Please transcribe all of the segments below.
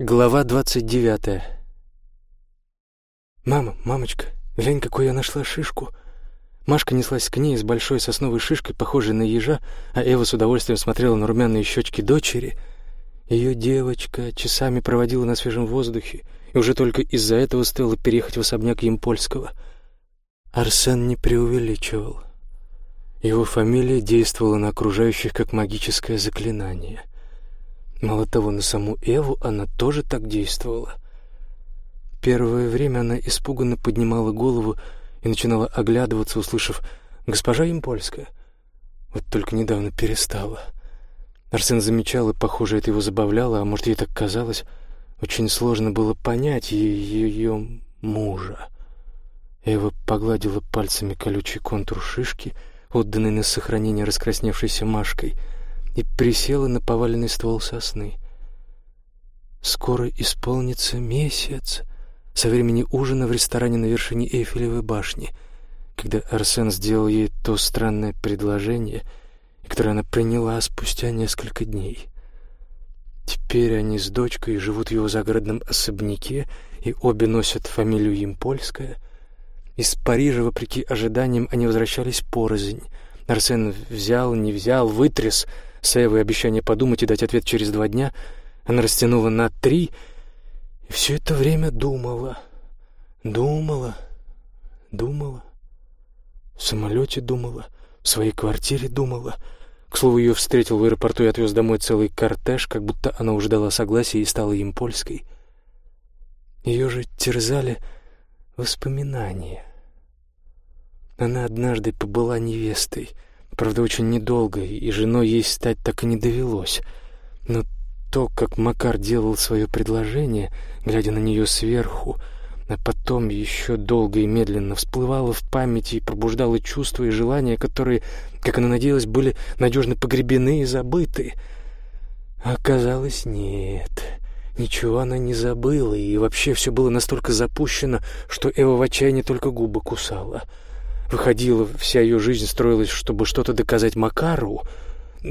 Глава двадцать девятая. «Мама, мамочка, глянь, какую я нашла шишку!» Машка неслась к ней с большой сосновой шишкой, похожей на ежа, а Эва с удовольствием смотрела на румяные щечки дочери. Ее девочка часами проводила на свежем воздухе, и уже только из-за этого стоило переехать в особняк Емпольского. Арсен не преувеличивал. Его фамилия действовала на окружающих как магическое заклинание — Мало того, на саму Эву она тоже так действовала. Первое время она испуганно поднимала голову и начинала оглядываться, услышав «Госпожа Импольская». Вот только недавно перестала. Арсен замечал, и, похоже, это его забавляло, а может, ей так казалось. Очень сложно было понять ее мужа. Эва погладила пальцами колючий контур шишки, отданный на сохранение раскрасневшейся Машкой — и присела на поваленный ствол сосны. Скоро исполнится месяц со времени ужина в ресторане на вершине Эйфелевой башни, когда Арсен сделал ей то странное предложение, которое она приняла спустя несколько дней. Теперь они с дочкой живут в его загородном особняке, и обе носят фамилию Емпольская. Из Парижа, вопреки ожиданиям, они возвращались порознь. Арсен взял, не взял, вытряс — Саевой обещание подумать и дать ответ через два дня, она растянула на три и все это время думала, думала, думала. В самолете думала, в своей квартире думала. К слову, ее встретил в аэропорту и отвез домой целый кортеж, как будто она уже дала согласие и стала им польской. Ее же терзали воспоминания. Она однажды побыла невестой — Правда, очень недолго, и женой ей стать так и не довелось. Но то, как Макар делал свое предложение, глядя на нее сверху, а потом еще долго и медленно всплывало в памяти и пробуждало чувства и желания, которые, как она надеялась, были надежно погребены и забыты. Оказалось, нет, ничего она не забыла, и вообще все было настолько запущено, что Эва в отчаянии только губы кусала — Выходила, вся ее жизнь строилась, чтобы что-то доказать Макару.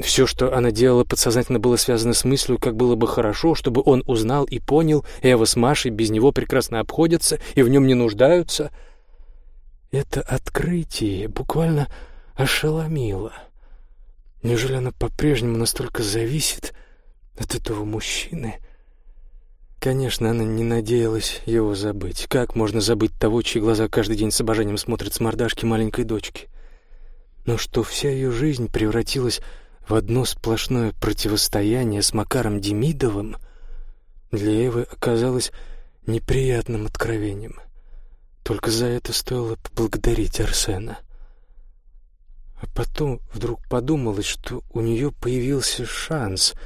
Все, что она делала подсознательно, было связано с мыслью, как было бы хорошо, чтобы он узнал и понял, Эва с Машей без него прекрасно обходятся и в нем не нуждаются. Это открытие буквально ошеломило. Неужели она по-прежнему настолько зависит от этого мужчины — Конечно, она не надеялась его забыть. Как можно забыть того, чьи глаза каждый день с обожанием смотрят с мордашки маленькой дочки? Но что вся ее жизнь превратилась в одно сплошное противостояние с Макаром Демидовым, для Эвы оказалось неприятным откровением. Только за это стоило поблагодарить Арсена. А потом вдруг подумалось, что у нее появился шанс —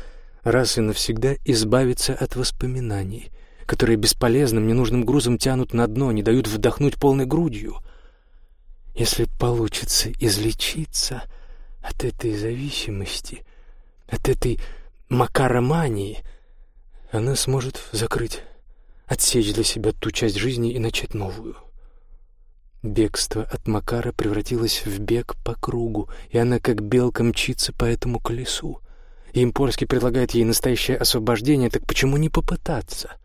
раз и навсегда избавиться от воспоминаний, которые бесполезным, ненужным грузом тянут на дно, не дают вдохнуть полной грудью. Если получится излечиться от этой зависимости, от этой макаромании, она сможет закрыть, отсечь для себя ту часть жизни и начать новую. Бегство от Макара превратилось в бег по кругу, и она как белка мчится по этому колесу. Импольский предлагает ей настоящее освобождение, так почему не попытаться?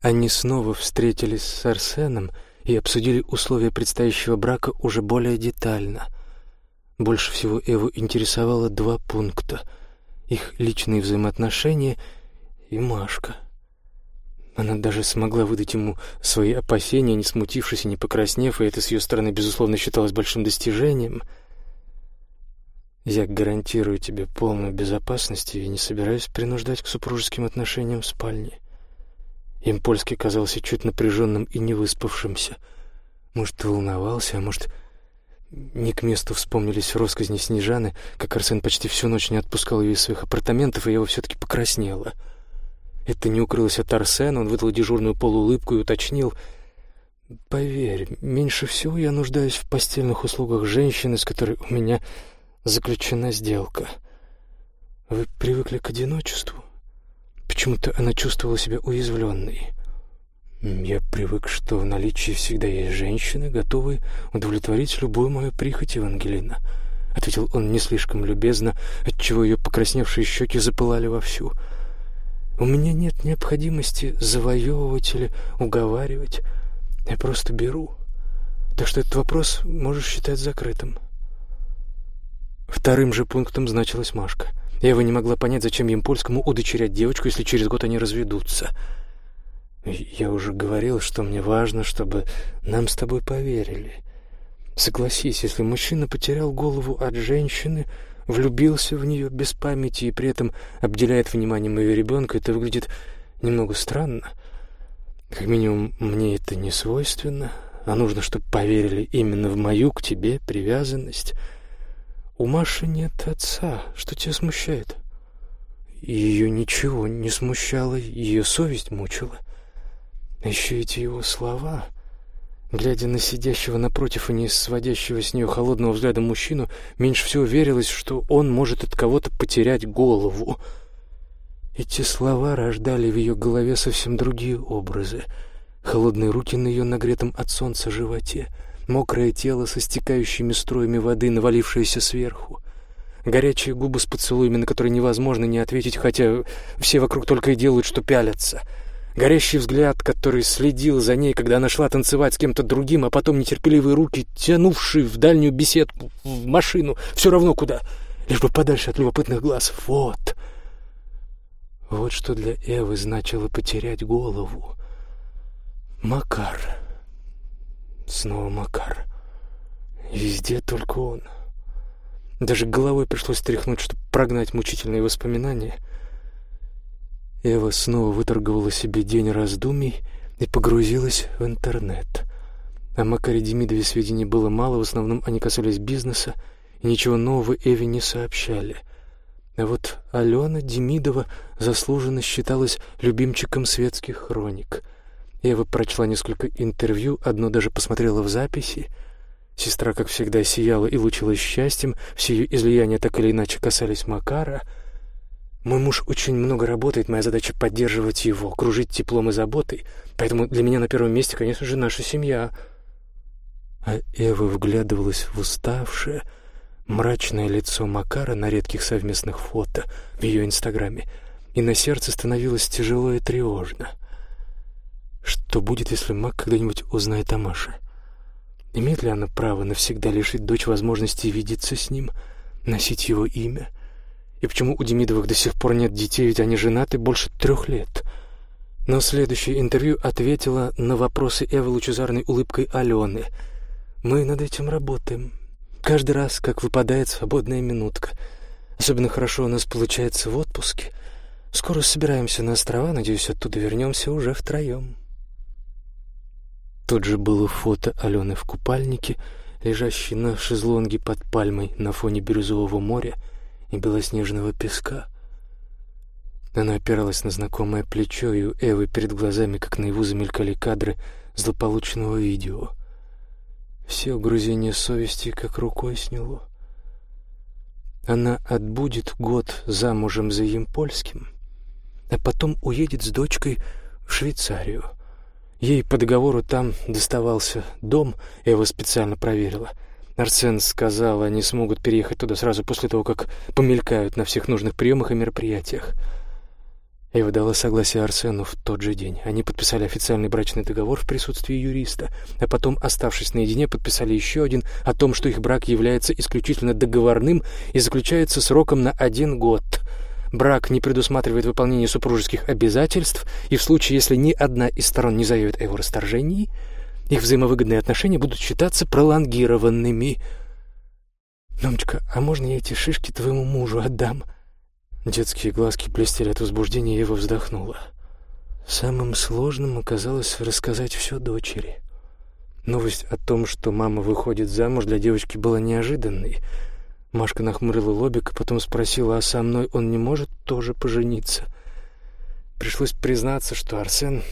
Они снова встретились с Арсеном и обсудили условия предстоящего брака уже более детально. Больше всего Эву интересовало два пункта — их личные взаимоотношения и Машка. Она даже смогла выдать ему свои опасения, не смутившись и не покраснев, и это с ее стороны, безусловно, считалось большим достижением — я гарантирую тебе полную безопасность и не собираюсь принуждать к супружеским отношениям в спальне. Импольский казался чуть напряженным и невыспавшимся. Может, волновался, а может, не к месту вспомнились росказни Снежаны, как Арсен почти всю ночь не отпускал ее из своих апартаментов, и его все-таки покраснело. Это не укрылось от Арсена, он выдал дежурную полуулыбку и уточнил. «Поверь, меньше всего я нуждаюсь в постельных услугах женщины, с которой у меня заключена сделка. Вы привыкли к одиночеству? Почему-то она чувствовала себя уязвленной. Я привык, что в наличии всегда есть женщины, готовые удовлетворить любую мою прихоть, Евангелина. — ответил он не слишком любезно, отчего ее покрасневшие щеки запылали вовсю. У меня нет необходимости завоевывать или уговаривать. Я просто беру. Так что этот вопрос можешь считать закрытым. Вторым же пунктом значилась Машка. Ева не могла понять, зачем Емпольскому удочерять девочку, если через год они разведутся. Я уже говорил, что мне важно, чтобы нам с тобой поверили. Согласись, если мужчина потерял голову от женщины, влюбился в нее без памяти и при этом обделяет вниманием ее ребенка, это выглядит немного странно. Как минимум, мне это не свойственно, а нужно, чтобы поверили именно в мою к тебе привязанность. У Маши нет отца. Что тебя смущает? Ее ничего не смущало, ее совесть мучила. Еще эти его слова... Глядя на сидящего напротив и не сводящего с нее холодного взгляда мужчину, меньше всего верилось, что он может от кого-то потерять голову. Эти слова рождали в ее голове совсем другие образы. Холодные руки на ее нагретом от солнца животе, мокрое тело со стекающими струями воды, навалившееся сверху, горячие губы с поцелуями, на которые невозможно не ответить, хотя все вокруг только и делают, что пялятся — Горящий взгляд, который следил за ней, когда она шла танцевать с кем-то другим, а потом нетерпеливые руки, тянувшие в дальнюю беседку, в машину, все равно куда, лишь бы подальше от любопытных глаз. Вот. Вот что для Эвы значило потерять голову. Макар. Снова Макар. Везде только он. Даже головой пришлось тряхнуть, чтобы прогнать мучительные воспоминания — Эва снова выторговала себе день раздумий и погрузилась в интернет. О Макаре Демидове сведений было мало, в основном они касались бизнеса, и ничего нового Эве не сообщали. А вот Алена Демидова заслуженно считалась любимчиком светских хроник. Эва прочла несколько интервью, одно даже посмотрела в записи. Сестра, как всегда, сияла и лучилась счастьем, все ее излияния так или иначе касались Макара — мой муж очень много работает, моя задача поддерживать его, кружить теплом и заботой. Поэтому для меня на первом месте, конечно же, наша семья. А Эва вглядывалась в уставшее, мрачное лицо Макара на редких совместных фото в ее инстаграме, и на сердце становилось тяжело и тревожно. Что будет, если Мак когда-нибудь узнает о Маше? Имеет ли она право навсегда лишить дочь возможности видеться с ним, носить его имя — и почему у Демидовых до сих пор нет детей, ведь они женаты больше трех лет? Но следующее интервью ответила на вопросы Эвы лучезарной улыбкой Алены. «Мы над этим работаем. Каждый раз, как выпадает свободная минутка. Особенно хорошо у нас получается в отпуске. Скоро собираемся на острова, надеюсь, оттуда вернемся уже втроем». Тут же было фото Алены в купальнике, лежащей на шезлонге под пальмой на фоне бирюзового моря — и белоснежного песка. Она опиралась на знакомое плечо, и у Эвы перед глазами, как наяву, замелькали кадры злополучного видео. Все угрызения совести как рукой сняло. Она отбудет год замужем за Емпольским, а потом уедет с дочкой в Швейцарию. Ей по договору там доставался дом, Эва специально проверила — Арсен сказал, они смогут переехать туда сразу после того, как помелькают на всех нужных приемах и мероприятиях. Эва дала согласие Арсену в тот же день. Они подписали официальный брачный договор в присутствии юриста, а потом, оставшись наедине, подписали еще один о том, что их брак является исключительно договорным и заключается сроком на один год. Брак не предусматривает выполнение супружеских обязательств, и в случае, если ни одна из сторон не заявит о его расторжении – их взаимовыгодные отношения будут считаться пролонгированными. «Мамочка, а можно я эти шишки твоему мужу отдам?» Детские глазки блестели от возбуждения, и Ева вздохнула. Самым сложным оказалось рассказать все дочери. Новость о том, что мама выходит замуж, для девочки была неожиданной. Машка нахмурила лобик, потом спросила, а со мной он не может тоже пожениться? Пришлось признаться, что Арсен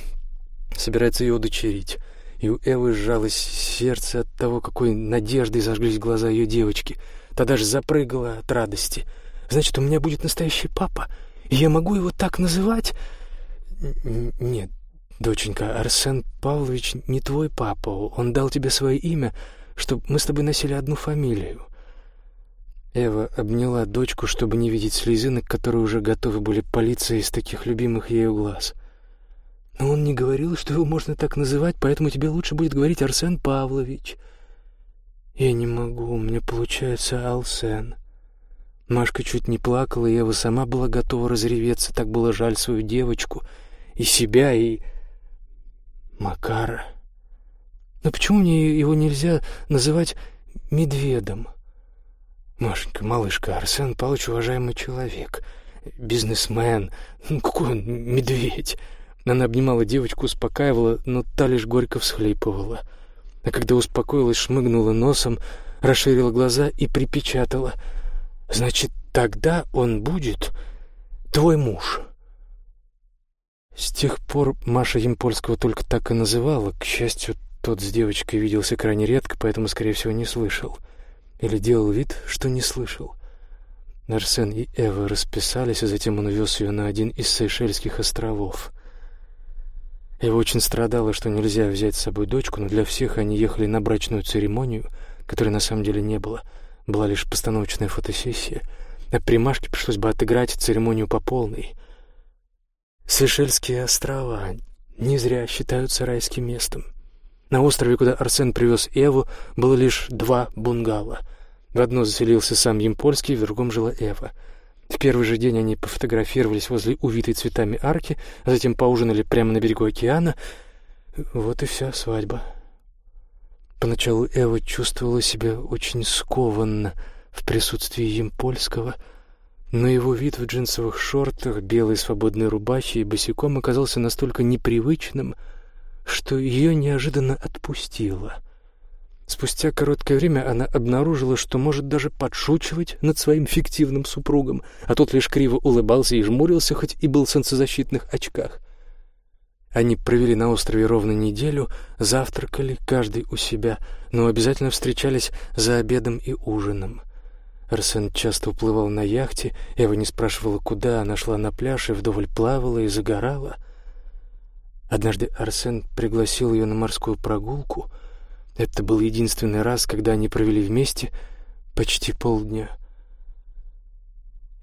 собирается ее удочерить и у Эвы сжалось сердце от того, какой надеждой зажглись глаза ее девочки. Та даже запрыгала от радости. «Значит, у меня будет настоящий папа, и я могу его так называть?» «Нет, доченька, Арсен Павлович не твой папа. Он дал тебе свое имя, чтобы мы с тобой носили одну фамилию». Эва обняла дочку, чтобы не видеть слезинок, которые уже готовы были палиться из таких любимых ею глаз. «Но он не говорил, что его можно так называть, поэтому тебе лучше будет говорить Арсен Павлович». «Я не могу, у меня получается Алсен». Машка чуть не плакала, и Ева сама была готова разреветься, так было жаль свою девочку, и себя, и... Макара. Но почему мне его нельзя называть медведом?» Машенька, малышка, Арсен Павлович уважаемый человек, бизнесмен. Ну, какой он медведь? Она обнимала девочку, успокаивала, но та лишь горько всхлипывала. А когда успокоилась, шмыгнула носом, расширила глаза и припечатала. «Значит, тогда он будет твой муж». С тех пор Маша Емпольского только так и называла. К счастью, тот с девочкой виделся крайне редко, поэтому, скорее всего, не слышал. — или делал вид, что не слышал. Арсен и Эва расписались, а затем он увез ее на один из Сейшельских островов. Эва очень страдала, что нельзя взять с собой дочку, но для всех они ехали на брачную церемонию, которой на самом деле не было. Была лишь постановочная фотосессия, а при Машке пришлось бы отыграть церемонию по полной. Сейшельские острова не зря считаются райским местом. На острове, куда Арсен привез Эву, было лишь два бунгало. В одно заселился сам Емпольский, в другом жила Эва. В первый же день они пофотографировались возле увитой цветами арки, а затем поужинали прямо на берегу океана. Вот и вся свадьба. Поначалу Эва чувствовала себя очень скованно в присутствии Емпольского, но его вид в джинсовых шортах, белой свободной рубахе и босиком оказался настолько непривычным — что ее неожиданно отпустило. Спустя короткое время она обнаружила, что может даже подшучивать над своим фиктивным супругом, а тот лишь криво улыбался и жмурился, хоть и был в солнцезащитных очках. Они провели на острове ровно неделю, завтракали, каждый у себя, но обязательно встречались за обедом и ужином. Арсен часто уплывал на яхте, Эва не спрашивала, куда, она шла на пляж и вдоволь плавала и загорала — Однажды Арсен пригласил ее на морскую прогулку. Это был единственный раз, когда они провели вместе почти полдня.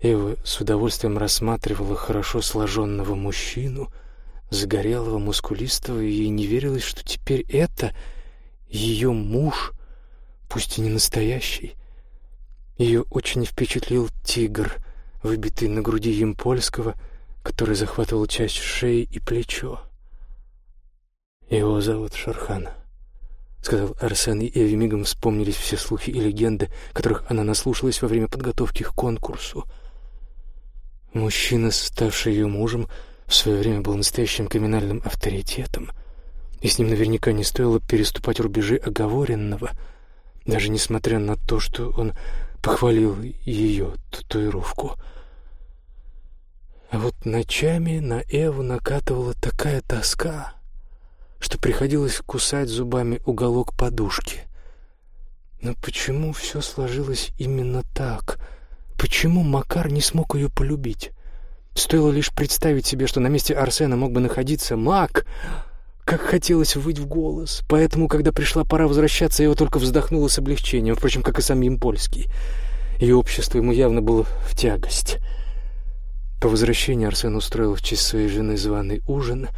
Эва с удовольствием рассматривала хорошо сложенного мужчину, загорелого, мускулистого, и ей не верилось, что теперь это ее муж, пусть и не настоящий. Ее очень впечатлил тигр, выбитый на груди Емпольского, который захватывал часть шеи и плечо. «Его зовут Шархан», — сказал Арсен, и Эви мигом вспомнились все слухи и легенды, которых она наслушалась во время подготовки к конкурсу. Мужчина, ставший ее мужем, в свое время был настоящим криминальным авторитетом, и с ним наверняка не стоило переступать рубежи оговоренного, даже несмотря на то, что он похвалил ее татуировку. А вот ночами на Эву накатывала такая тоска — что приходилось кусать зубами уголок подушки. Но почему все сложилось именно так? Почему Макар не смог ее полюбить? Стоило лишь представить себе, что на месте Арсена мог бы находиться Мак. Как хотелось выть в голос. Поэтому, когда пришла пора возвращаться, его только вздохнула с облегчением, впрочем, как и сам Емпольский. Ее общество ему явно было в тягость. По возвращении Арсен устроил в честь своей жены званый ужин —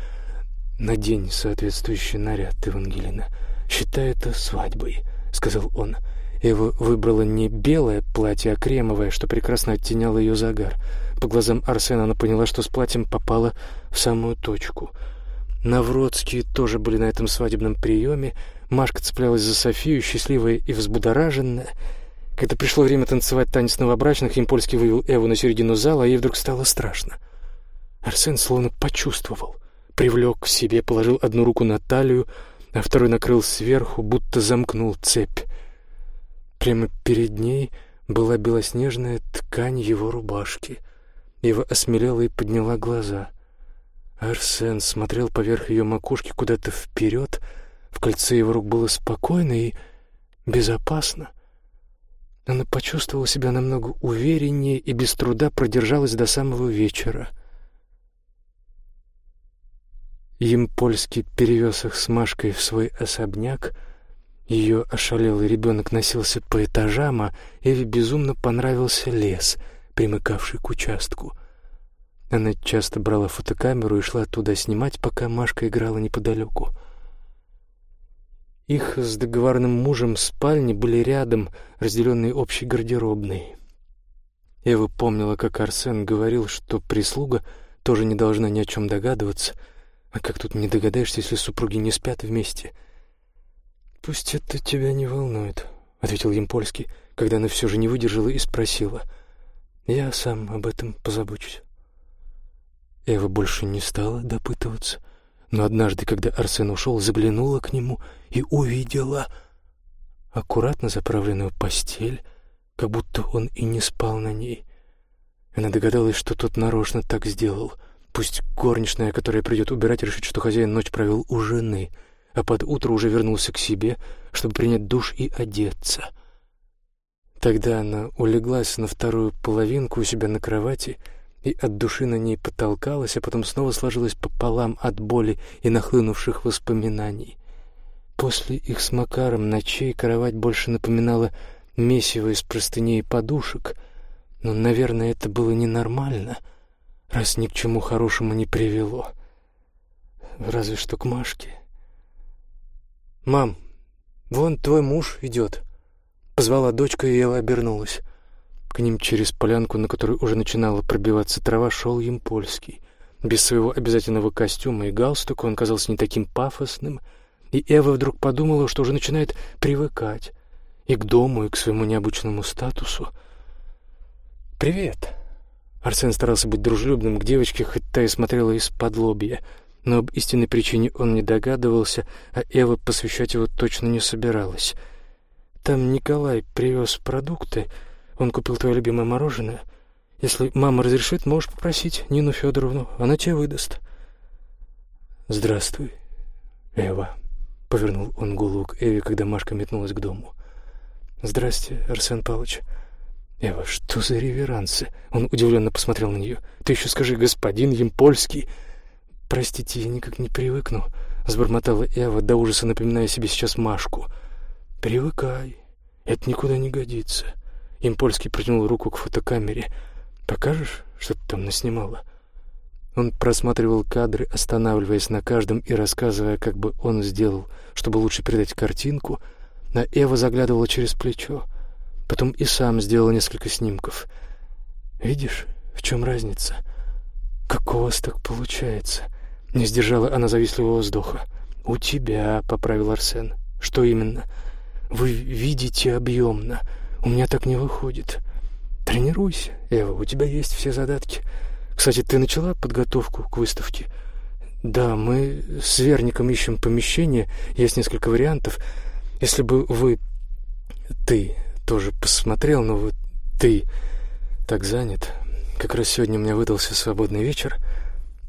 «Надень соответствующий наряд, Евангелина. Считай это свадьбой», — сказал он. Эва выбрала не белое платье, а кремовое, что прекрасно оттеняло ее загар. По глазам Арсена она поняла, что с платьем попала в самую точку. Навродские тоже были на этом свадебном приеме. Машка цеплялась за Софию, счастливая и взбудораженная. Когда пришло время танцевать танец новобрачных, Импольский вывел Эву на середину зала, а ей вдруг стало страшно. Арсен словно почувствовал привлек к себе, положил одну руку на талию, а второй накрыл сверху, будто замкнул цепь. Прямо перед ней была белоснежная ткань его рубашки. Ева осмелела и подняла глаза. Арсен смотрел поверх ее макушки куда-то вперед. В кольце его рук было спокойно и безопасно. Она почувствовала себя намного увереннее и без труда продержалась до самого вечера — Емпольский перевез их с Машкой в свой особняк, Ее ошалелый ребенок носился по этажам, а Эве безумно понравился лес, примыкавший к участку. Она часто брала фотокамеру и шла туда снимать, пока Машка играла неподалеку. Их с договорным мужем спальни были рядом, разделенные общей гардеробной. Эва помнила, как Арсен говорил, что прислуга тоже не должна ни о чем догадываться. А как тут не догадаешься, если супруги не спят вместе? «Пусть это тебя не волнует», — ответил Емпольский, когда она все же не выдержала и спросила. «Я сам об этом позабочусь». Эва больше не стала допытываться, но однажды, когда Арсен ушел, заглянула к нему и увидела аккуратно заправленную постель, как будто он и не спал на ней. Она догадалась, что тот нарочно так сделал. Пусть горничная, которая придет убирать, решит, что хозяин ночь провел у жены, а под утро уже вернулся к себе, чтобы принять душ и одеться. Тогда она улеглась на вторую половинку у себя на кровати и от души на ней потолкалась, а потом снова сложилась пополам от боли и нахлынувших воспоминаний. После их с Макаром ночей кровать больше напоминала месиво из простыней и подушек, но, наверное, это было ненормально, раз ни к чему хорошему не привело. Разве что к Машке. «Мам, вон твой муж идет», — позвала дочка, и Элла обернулась. К ним через полянку, на которой уже начинала пробиваться трава, шел им польский. Без своего обязательного костюма и галстука он казался не таким пафосным, и Эва вдруг подумала, что уже начинает привыкать и к дому, и к своему необычному статусу. «Привет!» Арсен старался быть дружелюбным к девочке, хоть та и смотрела из-под лобья, но об истинной причине он не догадывался, а Эва посвящать его точно не собиралась. «Там Николай привез продукты, он купил твое любимое мороженое. Если мама разрешит, можешь попросить Нину Федоровну, она тебе выдаст». «Здравствуй, Эва», — повернул он голову к Эве, когда Машка метнулась к дому. «Здрасте, Арсен Павлович». «Эва, что за реверансы?» Он удивленно посмотрел на нее. «Ты еще скажи, господин Емпольский». «Простите, я никак не привыкну», — сбормотала Эва, до ужаса напоминая себе сейчас Машку. «Привыкай. Это никуда не годится». Импольский протянул руку к фотокамере. «Покажешь, что ты там наснимала?» Он просматривал кадры, останавливаясь на каждом и рассказывая, как бы он сделал, чтобы лучше передать картинку — на Эва заглядывала через плечо. Потом и сам сделал несколько снимков. «Видишь, в чем разница? Как у вас так получается?» Не сдержала она завистливого вздоха. «У тебя», — поправил Арсен. «Что именно?» «Вы видите объемно. У меня так не выходит. Тренируйся, Эва, у тебя есть все задатки. Кстати, ты начала подготовку к выставке?» «Да, мы с Верником ищем помещение, есть несколько вариантов». Если бы вы... Ты тоже посмотрел, но вот ты так занят. Как раз сегодня у меня выдался свободный вечер.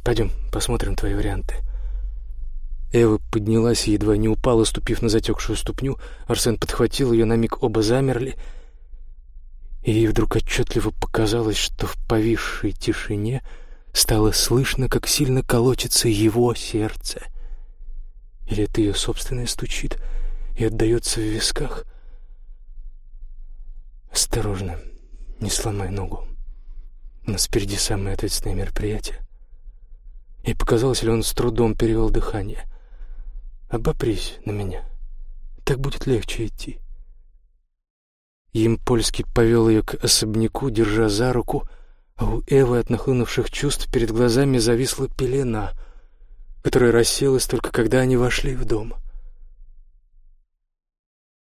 Пойдем, посмотрим твои варианты. Эва поднялась и едва не упала, ступив на затекшую ступню. Арсен подхватил ее, на миг оба замерли. И ей вдруг отчетливо показалось, что в повисшей тишине стало слышно, как сильно колотится его сердце. Или это ее собственное стучит — и отдается в висках. Осторожно, не сломай ногу. У нас впереди самое ответственное мероприятие. И показалось ли он с трудом перевел дыхание. Обопрись на меня. Так будет легче идти. Им польский повел ее к особняку, держа за руку, а у Эвы от нахлынувших чувств перед глазами зависла пелена, которая рассеялась только когда они вошли в дом —